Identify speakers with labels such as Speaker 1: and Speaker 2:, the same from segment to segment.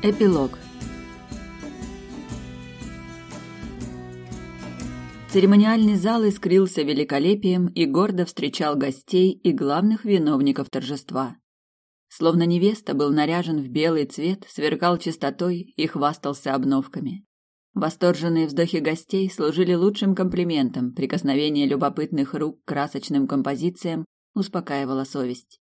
Speaker 1: Эпилог Церемониальный зал искрился великолепием и гордо встречал гостей и главных виновников торжества. Словно невеста был наряжен в белый цвет, сверкал чистотой и хвастался обновками. Восторженные вздохи гостей служили лучшим комплиментом, прикосновение любопытных рук к красочным композициям успокаивало совесть.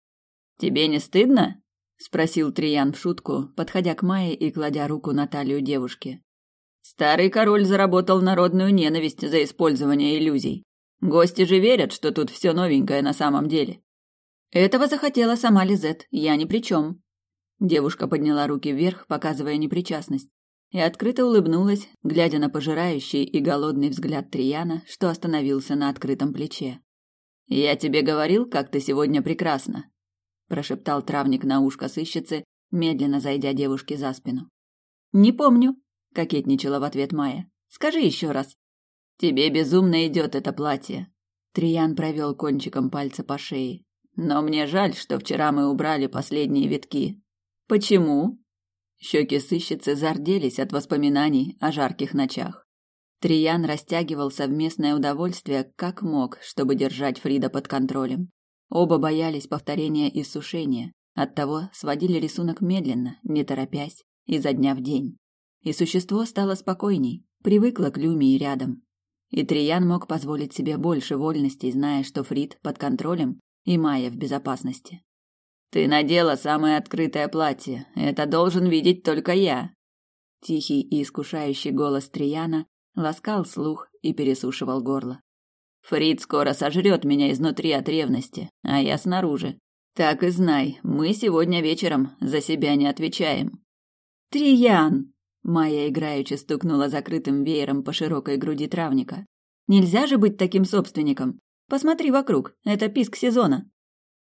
Speaker 1: «Тебе не стыдно?» – спросил Триян в шутку, подходя к Майе и кладя руку на талию девушки. Старый король заработал народную ненависть за использование иллюзий. Гости же верят, что тут все новенькое на самом деле. Этого захотела сама Лизет, я ни при чем. Девушка подняла руки вверх, показывая непричастность, и открыто улыбнулась, глядя на пожирающий и голодный взгляд Трияна, что остановился на открытом плече. «Я тебе говорил, как ты сегодня прекрасна», – прошептал травник на ушко сыщицы, медленно зайдя девушке за спину. «Не помню», кокетничала в ответ Майя. Скажи еще раз. Тебе безумно идет это платье. Триян провел кончиком пальца по шее. Но мне жаль, что вчера мы убрали последние витки. Почему? Щеки сыщицы зарделись от воспоминаний о жарких ночах. Триян растягивал совместное удовольствие как мог, чтобы держать Фрида под контролем. Оба боялись повторения иссушения, оттого сводили рисунок медленно, не торопясь, изо дня в день и существо стало спокойней, привыкло к Люмии рядом. И Триян мог позволить себе больше вольностей, зная, что Фрид под контролем и Майя в безопасности. «Ты надела самое открытое платье. Это должен видеть только я». Тихий и искушающий голос Трияна ласкал слух и пересушивал горло. «Фрид скоро сожрет меня изнутри от ревности, а я снаружи. Так и знай, мы сегодня вечером за себя не отвечаем». «Триян!» Майя играючи стукнула закрытым веером по широкой груди травника. Нельзя же быть таким собственником. Посмотри вокруг, это писк сезона.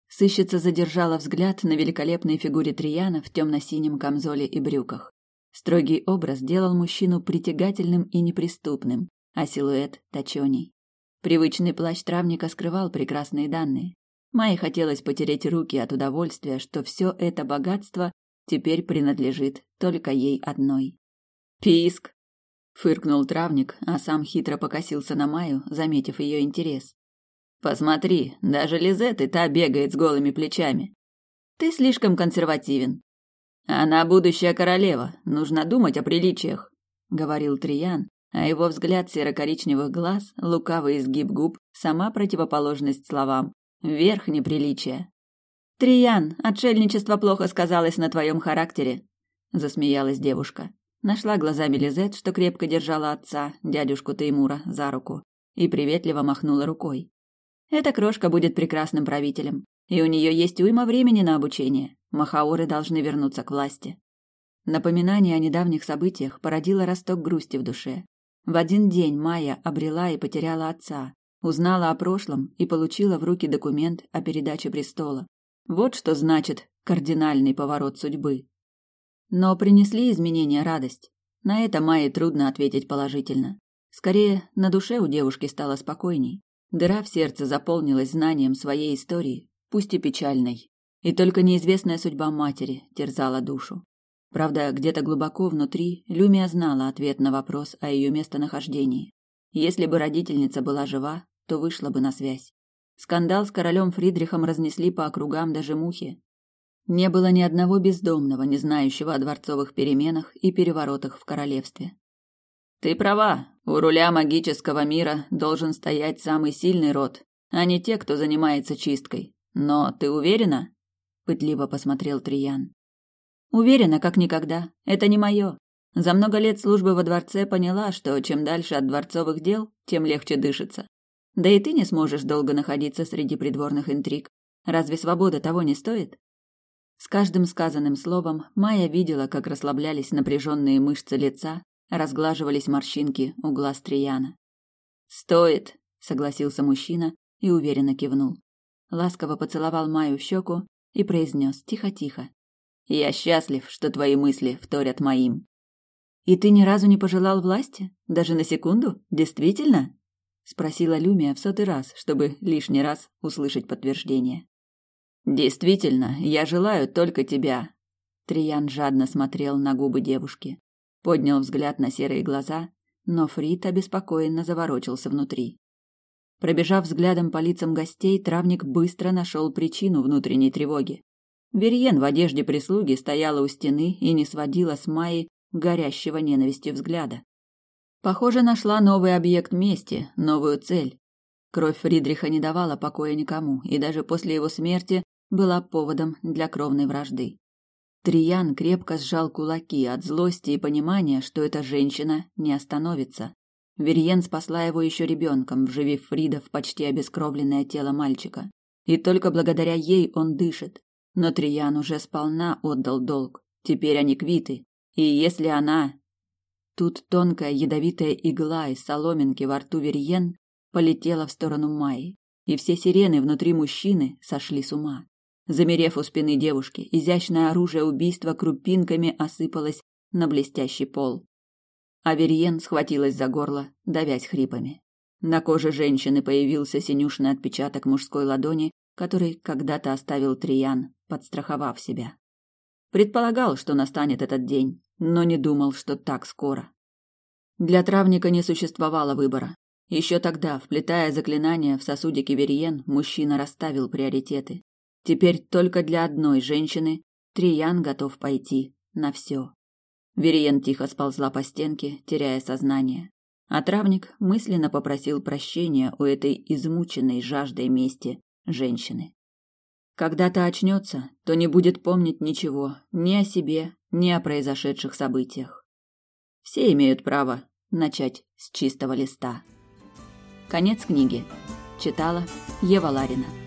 Speaker 1: Сыщица задержала взгляд на великолепной фигуре Трияна в темно-синем камзоле и брюках. Строгий образ делал мужчину притягательным и неприступным, а силуэт – точёней. Привычный плащ травника скрывал прекрасные данные. Майе хотелось потереть руки от удовольствия, что все это богатство теперь принадлежит только ей одной. Писк! Фыркнул травник, а сам хитро покосился на Маю, заметив ее интерес. Посмотри, даже Лизет и та бегает с голыми плечами. Ты слишком консервативен. Она будущая королева, нужно думать о приличиях, говорил Триян, а его взгляд серо-коричневых глаз, лукавый изгиб губ, сама противоположность словам. Верх неприличия. Триян, отшельничество плохо сказалось на твоем характере, засмеялась девушка. Нашла глазами Лизет, что крепко держала отца, дядюшку Теймура, за руку, и приветливо махнула рукой. Эта крошка будет прекрасным правителем, и у нее есть уйма времени на обучение. Махаоры должны вернуться к власти. Напоминание о недавних событиях породило росток грусти в душе. В один день Майя обрела и потеряла отца, узнала о прошлом и получила в руки документ о передаче престола. Вот что значит кардинальный поворот судьбы. Но принесли изменения радость. На это Майе трудно ответить положительно. Скорее, на душе у девушки стало спокойней. Дыра в сердце заполнилась знанием своей истории, пусть и печальной. И только неизвестная судьба матери терзала душу. Правда, где-то глубоко внутри Люмия знала ответ на вопрос о ее местонахождении. Если бы родительница была жива, то вышла бы на связь. Скандал с королем Фридрихом разнесли по округам даже мухи, не было ни одного бездомного, не знающего о дворцовых переменах и переворотах в королевстве. Ты права, у руля магического мира должен стоять самый сильный род, а не те, кто занимается чисткой. Но ты уверена? пытливо посмотрел Триян. Уверена, как никогда. Это не мое. За много лет службы во дворце поняла, что чем дальше от дворцовых дел, тем легче дышится. Да и ты не сможешь долго находиться среди придворных интриг. Разве свобода того не стоит? С каждым сказанным словом Майя видела, как расслаблялись напряженные мышцы лица, разглаживались морщинки у глаз Трияна. «Стоит», — согласился мужчина и уверенно кивнул. Ласково поцеловал Майю в щеку и произнес тихо-тихо. «Я счастлив, что твои мысли вторят моим». «И ты ни разу не пожелал власти? Даже на секунду? Действительно?» — спросила Люмия в сотый раз, чтобы лишний раз услышать подтверждение. Действительно, я желаю только тебя. Триян жадно смотрел на губы девушки, поднял взгляд на серые глаза, но Фрид обеспокоенно заворочился внутри. Пробежав взглядом по лицам гостей, травник быстро нашел причину внутренней тревоги. Верьен в одежде прислуги стояла у стены и не сводила с Майи горящего ненавистью взгляда. Похоже, нашла новый объект мести, новую цель. Кровь Фридриха не давала покоя никому, и даже после его смерти была поводом для кровной вражды. Триян крепко сжал кулаки от злости и понимания, что эта женщина не остановится. Верьен спасла его еще ребенком, вживив Фрида в почти обескровленное тело мальчика. И только благодаря ей он дышит. Но Триян уже сполна отдал долг. Теперь они квиты. И если она... Тут тонкая ядовитая игла из соломинки во рту Верьен полетела в сторону Майи, и все сирены внутри мужчины сошли с ума. Замерев у спины девушки, изящное оружие убийства крупинками осыпалось на блестящий пол. Аверьен схватилась за горло, давясь хрипами. На коже женщины появился синюшный отпечаток мужской ладони, который когда-то оставил Триян, подстраховав себя. Предполагал, что настанет этот день, но не думал, что так скоро. Для травника не существовало выбора. Еще тогда, вплетая заклинания в сосудики Вериен, мужчина расставил приоритеты. Теперь только для одной женщины Триян готов пойти на все. Вериен тихо сползла по стенке, теряя сознание. А травник мысленно попросил прощения у этой измученной жаждой мести женщины. Когда то очнется, то не будет помнить ничего ни о себе, ни о произошедших событиях. Все имеют право начать с чистого листа. Конец книги. Читала Ева Ларина.